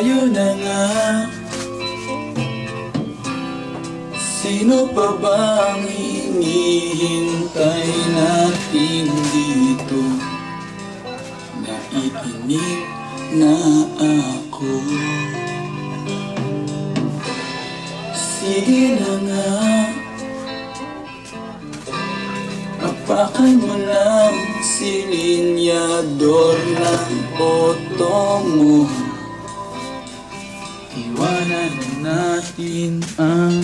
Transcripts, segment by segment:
Tayo na nga. Sino pa bang hinihintay natin dito? Naiinip na ako. Sige na nga. Apakan mo ng silinyador ng auto mo Iwanan natin ang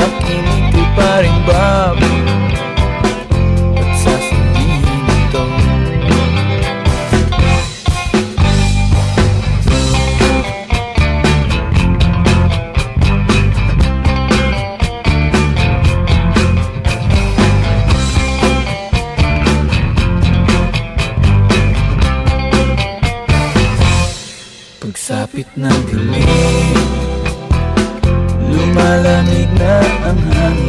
Nakinig kay paring Bob At sasabihin Pagsapit ng dilim Lumalamig na ang hangin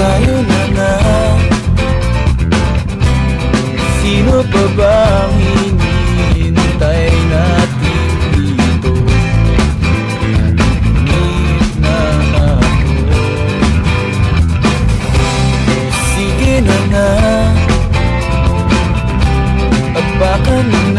tayo na nga. Sino pa bang hinihintay natin dito? Naiinip na ako. Sige na nga. Apakan mo ng